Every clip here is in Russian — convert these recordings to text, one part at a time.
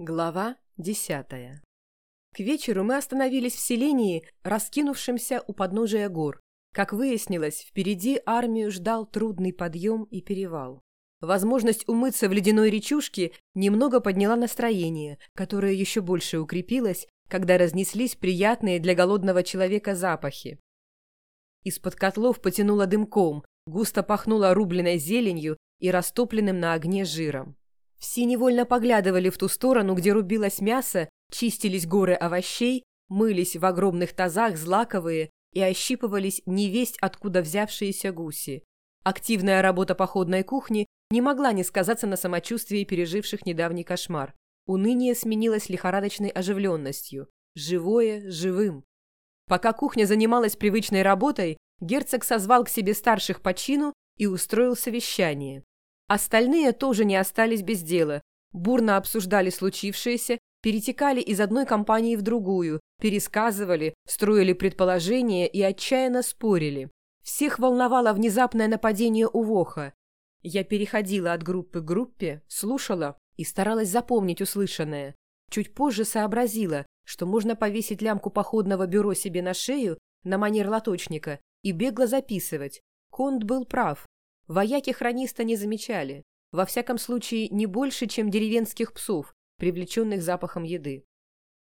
Глава десятая К вечеру мы остановились в селении, раскинувшемся у подножия гор. Как выяснилось, впереди армию ждал трудный подъем и перевал. Возможность умыться в ледяной речушке немного подняла настроение, которое еще больше укрепилось, когда разнеслись приятные для голодного человека запахи. Из-под котлов потянуло дымком, густо пахнуло рубленой зеленью и растопленным на огне жиром. Все невольно поглядывали в ту сторону, где рубилось мясо, чистились горы овощей, мылись в огромных тазах злаковые и ощипывались невесть откуда взявшиеся гуси. Активная работа походной кухни не могла не сказаться на самочувствии переживших недавний кошмар. Уныние сменилось лихорадочной оживленностью. Живое живым. Пока кухня занималась привычной работой, герцог созвал к себе старших по чину и устроил совещание. Остальные тоже не остались без дела, бурно обсуждали случившееся, перетекали из одной компании в другую, пересказывали, строили предположения и отчаянно спорили. Всех волновало внезапное нападение у Воха. Я переходила от группы к группе, слушала и старалась запомнить услышанное. Чуть позже сообразила, что можно повесить лямку походного бюро себе на шею на манер лоточника и бегло записывать. Конт был прав. Вояки хрониста не замечали, во всяком случае не больше, чем деревенских псов, привлеченных запахом еды.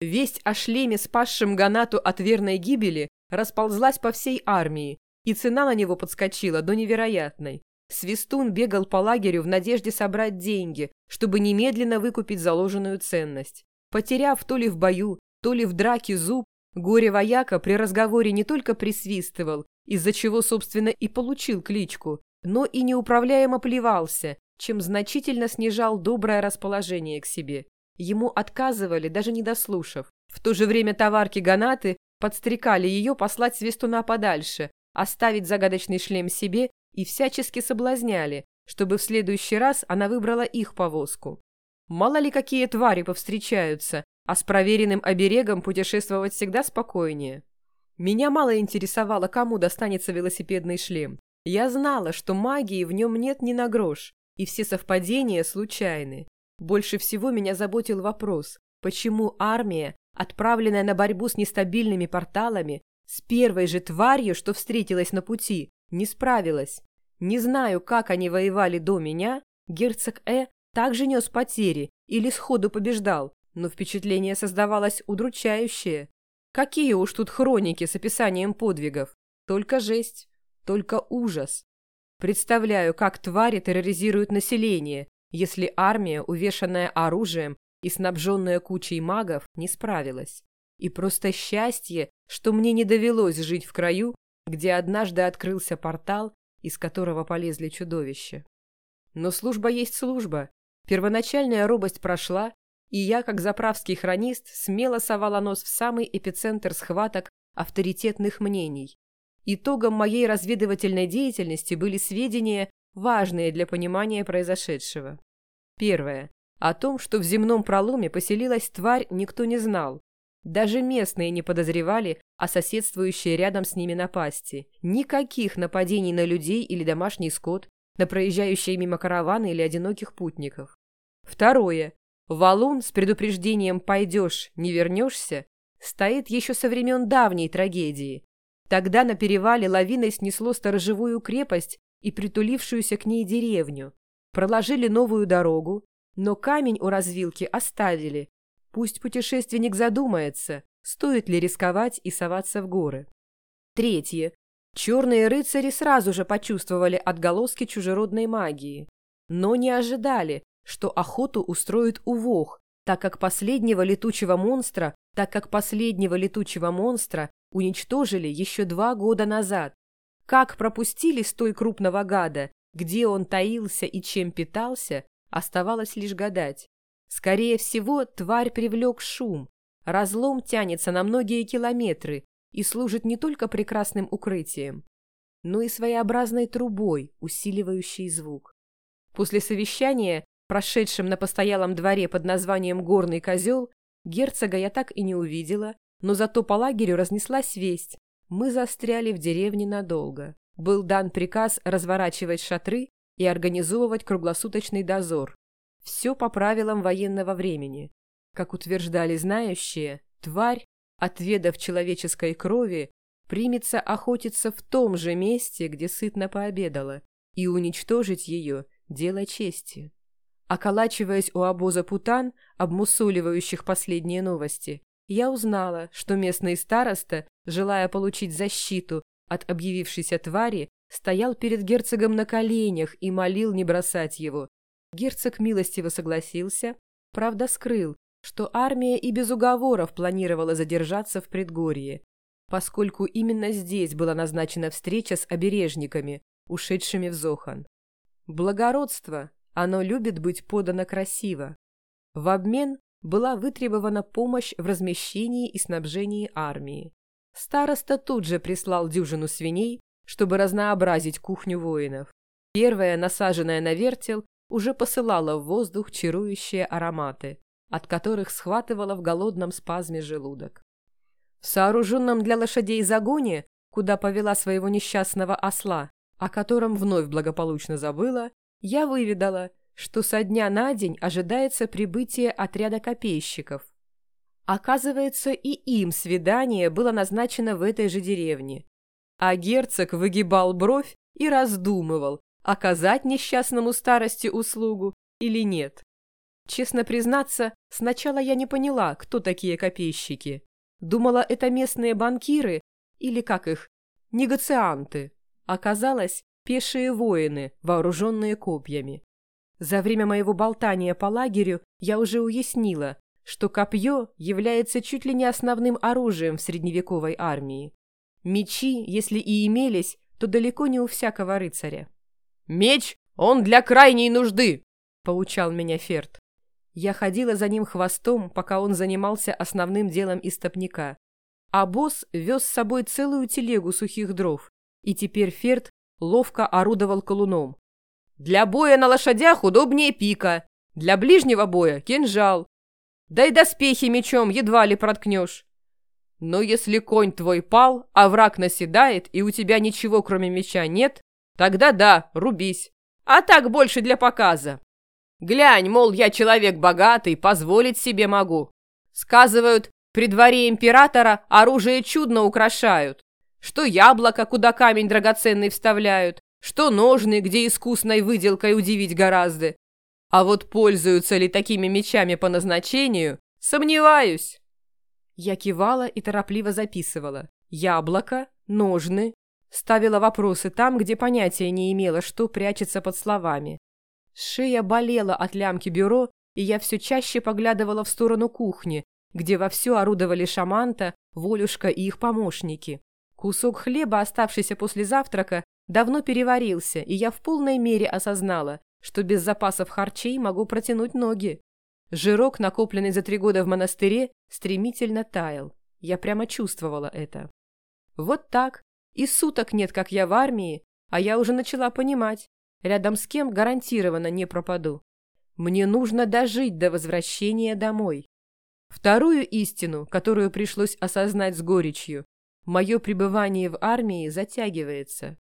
Весть о шлеме, спасшем Ганату от верной гибели, расползлась по всей армии, и цена на него подскочила до невероятной. Свистун бегал по лагерю в надежде собрать деньги, чтобы немедленно выкупить заложенную ценность. Потеряв то ли в бою, то ли в драке зуб, горе-вояка при разговоре не только присвистывал, из-за чего, собственно, и получил кличку, но и неуправляемо плевался, чем значительно снижал доброе расположение к себе. Ему отказывали, даже не дослушав. В то же время товарки Ганаты подстрекали ее послать Свистуна подальше, оставить загадочный шлем себе и всячески соблазняли, чтобы в следующий раз она выбрала их повозку. Мало ли какие твари повстречаются, а с проверенным оберегом путешествовать всегда спокойнее. Меня мало интересовало, кому достанется велосипедный шлем. Я знала, что магии в нем нет ни на грош, и все совпадения случайны. Больше всего меня заботил вопрос, почему армия, отправленная на борьбу с нестабильными порталами, с первой же тварью, что встретилась на пути, не справилась. Не знаю, как они воевали до меня, герцог Э также нес потери или сходу побеждал, но впечатление создавалось удручающее. Какие уж тут хроники с описанием подвигов, только жесть. Только ужас. Представляю, как твари терроризируют население, если армия, увешанная оружием и снабженная кучей магов, не справилась. И просто счастье, что мне не довелось жить в краю, где однажды открылся портал, из которого полезли чудовища. Но служба есть служба. Первоначальная робость прошла, и я, как заправский хронист, смело совала нос в самый эпицентр схваток авторитетных мнений, Итогом моей разведывательной деятельности были сведения, важные для понимания произошедшего. Первое. О том, что в земном проломе поселилась тварь, никто не знал. Даже местные не подозревали о соседствующей рядом с ними напасти. Никаких нападений на людей или домашний скот, на проезжающие мимо караваны или одиноких путников. Второе. Валун с предупреждением «пойдешь, не вернешься» стоит еще со времен давней трагедии, Тогда на перевале лавиной снесло сторожевую крепость и притулившуюся к ней деревню. Проложили новую дорогу, но камень у развилки оставили. Пусть путешественник задумается, стоит ли рисковать и соваться в горы. Третье. Черные рыцари сразу же почувствовали отголоски чужеродной магии, но не ожидали, что охоту устроит увох, так как последнего летучего монстра, так как последнего летучего монстра уничтожили еще два года назад. Как пропустили столь крупного гада, где он таился и чем питался, оставалось лишь гадать. Скорее всего, тварь привлек шум. Разлом тянется на многие километры и служит не только прекрасным укрытием, но и своеобразной трубой, усиливающей звук. После совещания, прошедшем на постоялом дворе под названием «Горный козел», герцога я так и не увидела, но зато по лагерю разнеслась весть. Мы застряли в деревне надолго. Был дан приказ разворачивать шатры и организовывать круглосуточный дозор. Все по правилам военного времени. Как утверждали знающие, тварь, отведав человеческой крови, примется охотиться в том же месте, где сытно пообедала, и уничтожить ее – дело чести. Околачиваясь у обоза путан, обмусоливающих последние новости, я узнала, что местный староста, желая получить защиту от объявившейся твари, стоял перед герцогом на коленях и молил не бросать его. Герцог милостиво согласился, правда скрыл, что армия и без уговоров планировала задержаться в предгорье, поскольку именно здесь была назначена встреча с обережниками, ушедшими в Зохан. Благородство, оно любит быть подано красиво. В обмен была вытребована помощь в размещении и снабжении армии. Староста тут же прислал дюжину свиней, чтобы разнообразить кухню воинов. Первая, насаженная на вертел, уже посылала в воздух чарующие ароматы, от которых схватывала в голодном спазме желудок. В сооруженном для лошадей загоне, куда повела своего несчастного осла, о котором вновь благополучно забыла, я выведала, что со дня на день ожидается прибытие отряда копейщиков. Оказывается, и им свидание было назначено в этой же деревне. А герцог выгибал бровь и раздумывал, оказать несчастному старости услугу или нет. Честно признаться, сначала я не поняла, кто такие копейщики. Думала, это местные банкиры или, как их, негацианты. Оказалось, пешие воины, вооруженные копьями. За время моего болтания по лагерю я уже уяснила, что копье является чуть ли не основным оружием в средневековой армии. Мечи, если и имелись, то далеко не у всякого рыцаря. «Меч, он для крайней нужды!» — поучал меня Ферд. Я ходила за ним хвостом, пока он занимался основным делом истопника. А босс вез с собой целую телегу сухих дров, и теперь Ферд ловко орудовал колуном. «Для боя на лошадях удобнее пика, для ближнего боя — кинжал. Да и доспехи мечом едва ли проткнешь. Но если конь твой пал, а враг наседает, и у тебя ничего кроме меча нет, тогда да, рубись. А так больше для показа. Глянь, мол, я человек богатый, позволить себе могу. Сказывают, при дворе императора оружие чудно украшают. Что яблоко, куда камень драгоценный вставляют, что ножны, где искусной выделкой удивить гораздо. А вот пользуются ли такими мечами по назначению, сомневаюсь. Я кивала и торопливо записывала. Яблоко, ножны. Ставила вопросы там, где понятия не имела, что прячется под словами. Шея болела от лямки бюро, и я все чаще поглядывала в сторону кухни, где вовсю орудовали Шаманта, Волюшка и их помощники. Кусок хлеба, оставшийся после завтрака, давно переварился, и я в полной мере осознала, что без запасов харчей могу протянуть ноги. Жирок, накопленный за три года в монастыре, стремительно таял. Я прямо чувствовала это. Вот так. И суток нет, как я в армии, а я уже начала понимать, рядом с кем гарантированно не пропаду. Мне нужно дожить до возвращения домой. Вторую истину, которую пришлось осознать с горечью, Мое пребывание в армии затягивается.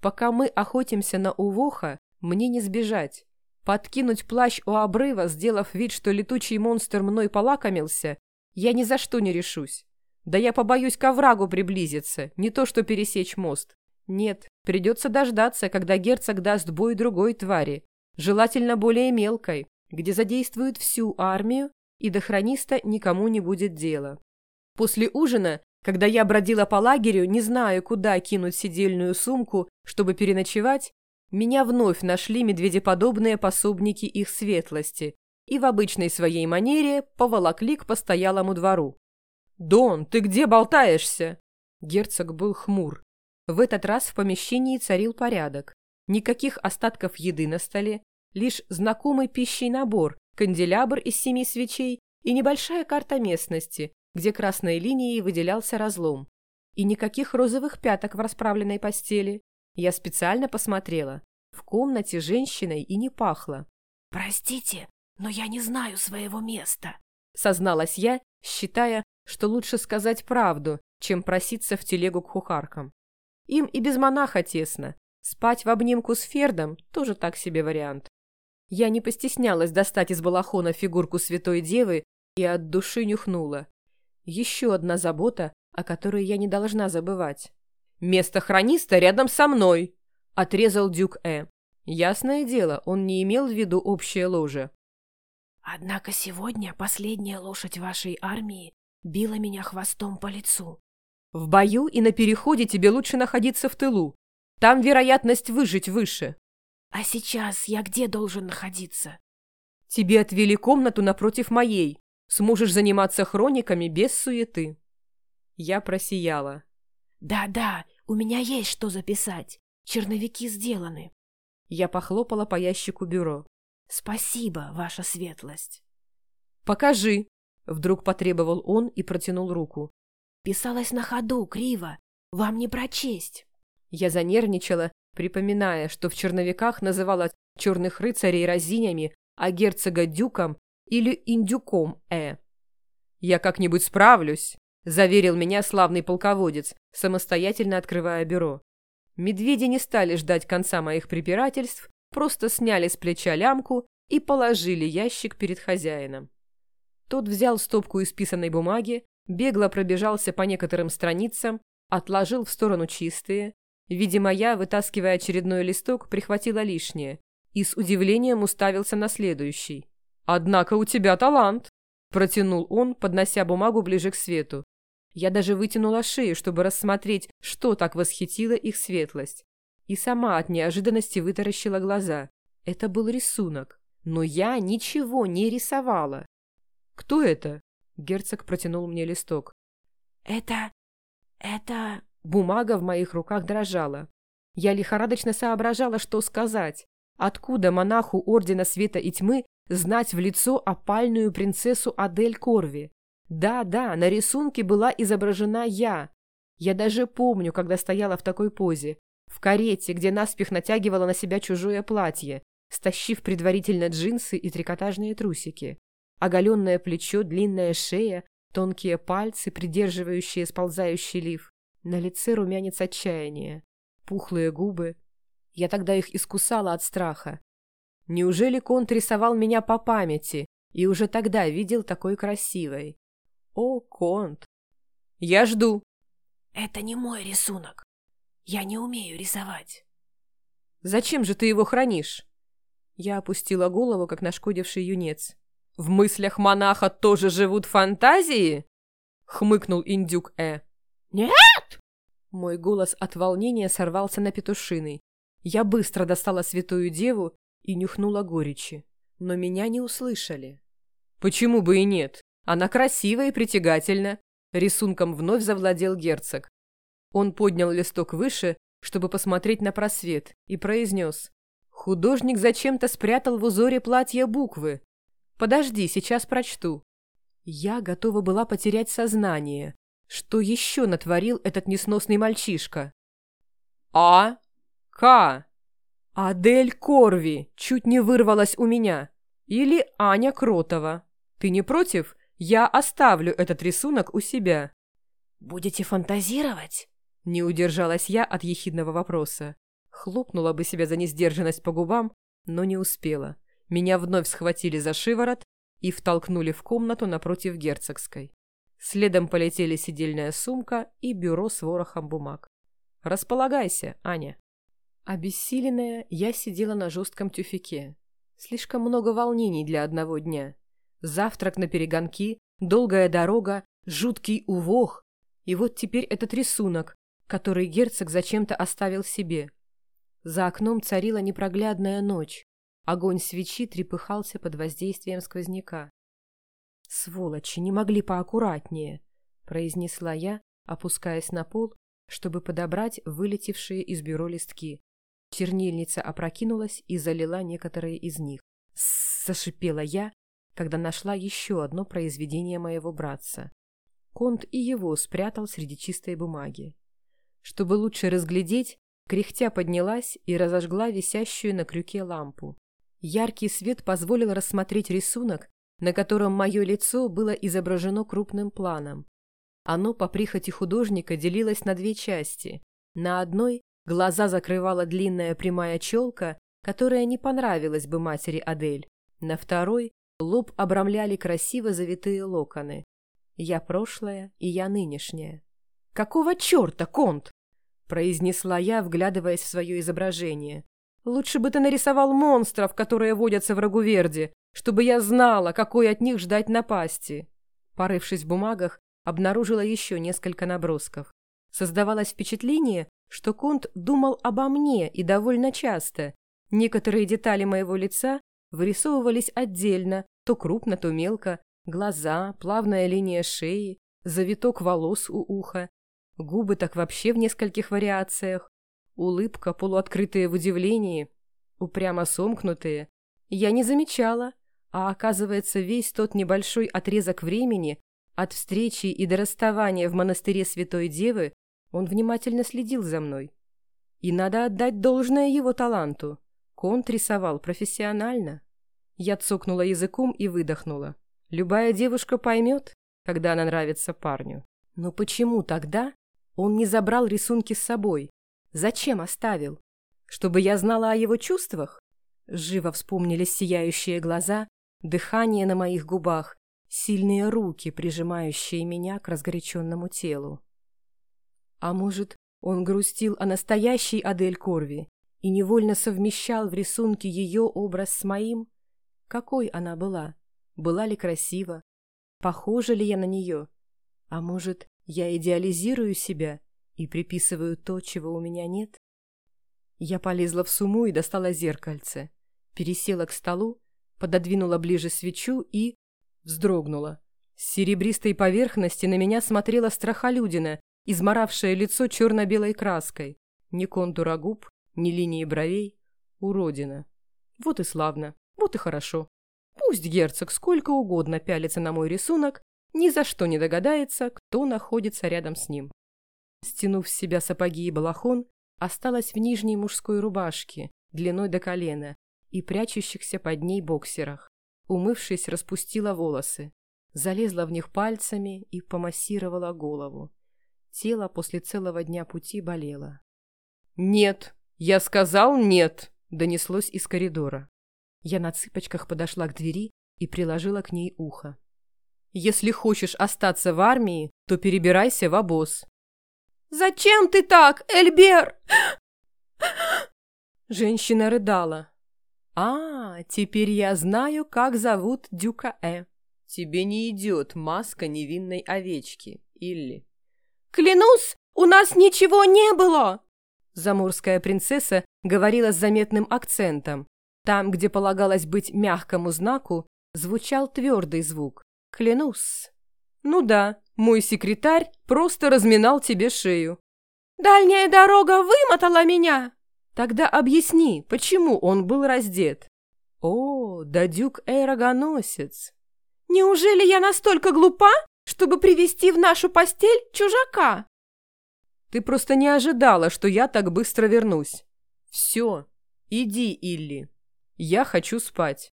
Пока мы охотимся на Увоха, мне не сбежать. Подкинуть плащ у обрыва, сделав вид, что летучий монстр мной полакомился, я ни за что не решусь. Да я побоюсь к оврагу приблизиться, не то что пересечь мост. Нет, придется дождаться, когда герцог даст бой другой твари, желательно более мелкой, где задействуют всю армию, и до хрониста никому не будет дела. После ужина когда я бродила по лагерю, не зная, куда кинуть сидельную сумку, чтобы переночевать, меня вновь нашли медведеподобные пособники их светлости и в обычной своей манере поволокли к постоялому двору. «Дон, ты где болтаешься?» Герцог был хмур. В этот раз в помещении царил порядок. Никаких остатков еды на столе, лишь знакомый пищей набор, канделябр из семи свечей и небольшая карта местности, где красной линией выделялся разлом. И никаких розовых пяток в расправленной постели. Я специально посмотрела. В комнате женщиной и не пахло. «Простите, но я не знаю своего места», — созналась я, считая, что лучше сказать правду, чем проситься в телегу к хухаркам. Им и без монаха тесно. Спать в обнимку с Фердом — тоже так себе вариант. Я не постеснялась достать из балахона фигурку святой девы и от души нюхнула. Еще одна забота, о которой я не должна забывать. «Место хрониста рядом со мной!» — отрезал Дюк Э. Ясное дело, он не имел в виду общее ложе. Однако сегодня последняя лошадь вашей армии била меня хвостом по лицу. В бою и на переходе тебе лучше находиться в тылу. Там вероятность выжить выше. А сейчас я где должен находиться? Тебе отвели комнату напротив моей. Сможешь заниматься хрониками без суеты. Я просияла. Да-да, у меня есть что записать. Черновики сделаны. Я похлопала по ящику бюро. «Спасибо, ваша светлость». «Покажи!» — вдруг потребовал он и протянул руку. «Писалось на ходу, криво. Вам не прочесть». Я занервничала, припоминая, что в черновиках называла черных рыцарей разинями, а герцога дюком или индюком э. «Я как-нибудь справлюсь», — заверил меня славный полководец, самостоятельно открывая бюро. Медведи не стали ждать конца моих препирательств, просто сняли с плеча лямку и положили ящик перед хозяином. Тот взял стопку исписанной бумаги, бегло пробежался по некоторым страницам, отложил в сторону чистые. Видимо, я, вытаскивая очередной листок, прихватила лишнее и с удивлением уставился на следующий. «Однако у тебя талант!» – протянул он, поднося бумагу ближе к свету. Я даже вытянула шею, чтобы рассмотреть, что так восхитило их светлость. И сама от неожиданности вытаращила глаза. Это был рисунок. Но я ничего не рисовала. «Кто это?» Герцог протянул мне листок. «Это... это...» Бумага в моих руках дрожала. Я лихорадочно соображала, что сказать. Откуда монаху Ордена Света и Тьмы знать в лицо опальную принцессу Адель Корви? Да-да, на рисунке была изображена я. Я даже помню, когда стояла в такой позе. В карете, где наспех натягивала на себя чужое платье, стащив предварительно джинсы и трикотажные трусики. Оголенное плечо, длинная шея, тонкие пальцы, придерживающие сползающий лиф. На лице румянец отчаяния. Пухлые губы. Я тогда их искусала от страха. Неужели Конт рисовал меня по памяти и уже тогда видел такой красивой? О, Конт! Я жду. Это не мой рисунок. Я не умею рисовать. Зачем же ты его хранишь? Я опустила голову, как нашкодивший юнец. В мыслях монаха тоже живут фантазии? Хмыкнул индюк Э. Нет! Мой голос от волнения сорвался на петушиный. Я быстро достала святую деву и нюхнула горечи. Но меня не услышали. Почему бы и нет? Она красива и притягательна. Рисунком вновь завладел герцог. Он поднял листок выше, чтобы посмотреть на просвет, и произнес. Художник зачем-то спрятал в узоре платья буквы. Подожди, сейчас прочту. Я готова была потерять сознание. Что еще натворил этот несносный мальчишка? А. К. Адель Корви чуть не вырвалась у меня. Или Аня Кротова. Ты не против? Я оставлю этот рисунок у себя. Будете фантазировать? Не удержалась я от ехидного вопроса. Хлопнула бы себя за несдержанность по губам, но не успела. Меня вновь схватили за шиворот и втолкнули в комнату напротив герцогской. Следом полетели сидельная сумка и бюро с ворохом бумаг. «Располагайся, Аня». Обессиленная, я сидела на жестком тюфике. Слишком много волнений для одного дня. Завтрак на перегонки, долгая дорога, жуткий увох. И вот теперь этот рисунок, который герцог зачем-то оставил себе. За окном царила непроглядная ночь. Огонь свечи трепыхался под воздействием сквозняка. «Сволочи, не могли поаккуратнее», — произнесла я, опускаясь на пол, чтобы подобрать вылетевшие из бюро листки. Чернильница опрокинулась и залила некоторые из них. Зашипела я, когда нашла еще одно произведение моего братца. Конт и его спрятал среди чистой бумаги. Чтобы лучше разглядеть, кряхтя поднялась и разожгла висящую на крюке лампу. Яркий свет позволил рассмотреть рисунок, на котором мое лицо было изображено крупным планом. Оно по прихоти художника делилось на две части. На одной глаза закрывала длинная прямая челка, которая не понравилась бы матери Адель. На второй Лоб обрамляли красиво завитые локоны. Я прошлое, и я нынешняя. «Какого черта, Конт?» — произнесла я, вглядываясь в свое изображение. «Лучше бы ты нарисовал монстров, которые водятся в Рагуверде, чтобы я знала, какой от них ждать напасти». Порывшись в бумагах, обнаружила еще несколько набросков. Создавалось впечатление, что Конт думал обо мне и довольно часто. Некоторые детали моего лица вырисовывались отдельно, то крупно, то мелко, глаза, плавная линия шеи, завиток волос у уха, губы так вообще в нескольких вариациях, улыбка, полуоткрытые в удивлении, упрямо сомкнутые. Я не замечала, а оказывается, весь тот небольшой отрезок времени от встречи и до расставания в монастыре Святой Девы он внимательно следил за мной. И надо отдать должное его таланту. Конт рисовал профессионально. Я цокнула языком и выдохнула. Любая девушка поймет, когда она нравится парню. Но почему тогда он не забрал рисунки с собой? Зачем оставил? Чтобы я знала о его чувствах? Живо вспомнились сияющие глаза, дыхание на моих губах, сильные руки, прижимающие меня к разгоряченному телу. А может, он грустил о настоящей Адель Корви и невольно совмещал в рисунке ее образ с моим? Какой она была? Была ли красива? Похожа ли я на нее? А может, я идеализирую себя и приписываю то, чего у меня нет? Я полезла в сумму и достала зеркальце. Пересела к столу, пододвинула ближе свечу и... вздрогнула. С серебристой поверхности на меня смотрела страхолюдина, изморавшая лицо черно-белой краской. Ни контура губ, ни линии бровей. Уродина. Вот и славно. Вот и хорошо. Пусть герцог сколько угодно пялится на мой рисунок, ни за что не догадается, кто находится рядом с ним. Стянув с себя сапоги и балахон, осталась в нижней мужской рубашке, длиной до колена, и прячущихся под ней боксерах. Умывшись, распустила волосы, залезла в них пальцами и помассировала голову. Тело после целого дня пути болело. «Нет! Я сказал нет!» — донеслось из коридора. Я на цыпочках подошла к двери и приложила к ней ухо. «Если хочешь остаться в армии, то перебирайся в обоз». «Зачем ты так, Эльбер?» Женщина рыдала. «А, теперь я знаю, как зовут Дюка Э. Тебе не идет маска невинной овечки, Илли». «Клянусь, у нас ничего не было!» Замурская принцесса говорила с заметным акцентом, там, где полагалось быть мягкому знаку, звучал твердый звук. Клянусь. Ну да, мой секретарь просто разминал тебе шею. Дальняя дорога вымотала меня. Тогда объясни, почему он был раздет. О, дадюк эрогоносец. Неужели я настолько глупа, чтобы привести в нашу постель чужака? Ты просто не ожидала, что я так быстро вернусь. Все, иди, Илли. Я хочу спать.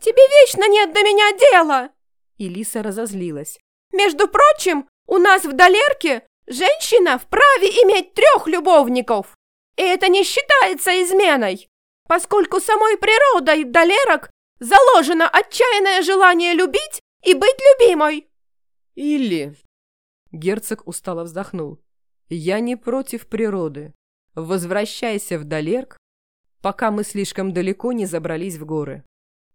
Тебе вечно нет до меня дела!» Илиса разозлилась. «Между прочим, у нас в Долерке женщина вправе иметь трех любовников. И это не считается изменой, поскольку самой природой Долерок заложено отчаянное желание любить и быть любимой». «Илли...» Герцог устало вздохнул. «Я не против природы. Возвращайся в Долерк пока мы слишком далеко не забрались в горы.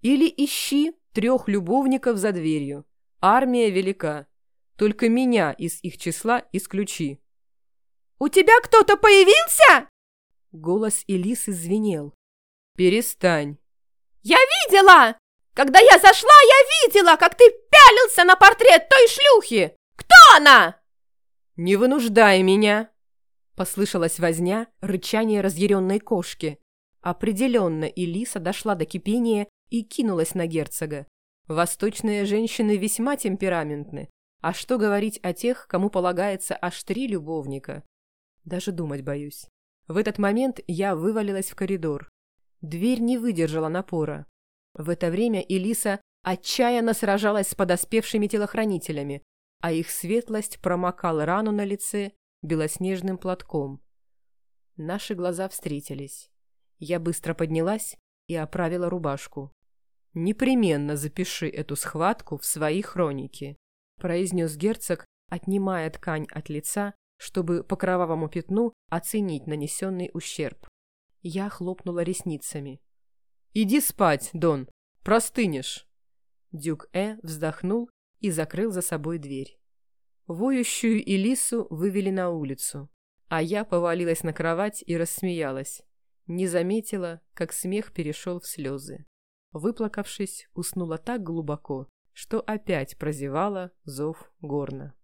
Или ищи трех любовников за дверью. Армия велика. Только меня из их числа исключи. «У тебя кто-то появился?» Голос Элисы звенел. «Перестань». «Я видела! Когда я зашла, я видела, как ты пялился на портрет той шлюхи! Кто она?» «Не вынуждай меня!» Послышалась возня, рычание разъяренной кошки. Определенно, Элиса дошла до кипения и кинулась на герцога. Восточные женщины весьма темпераментны. А что говорить о тех, кому полагается аж три любовника? Даже думать боюсь. В этот момент я вывалилась в коридор. Дверь не выдержала напора. В это время Элиса отчаянно сражалась с подоспевшими телохранителями, а их светлость промокала рану на лице белоснежным платком. Наши глаза встретились. Я быстро поднялась и оправила рубашку. Непременно запиши эту схватку в свои хроники, произнес герцог, отнимая ткань от лица, чтобы по кровавому пятну оценить нанесенный ущерб. Я хлопнула ресницами. «Иди спать, Дон, простынешь!» Дюк Э вздохнул и закрыл за собой дверь. Воющую Элису вывели на улицу, а я повалилась на кровать и рассмеялась. Не заметила, как смех перешел в слезы. Выплакавшись, уснула так глубоко, что опять прозевала зов горна.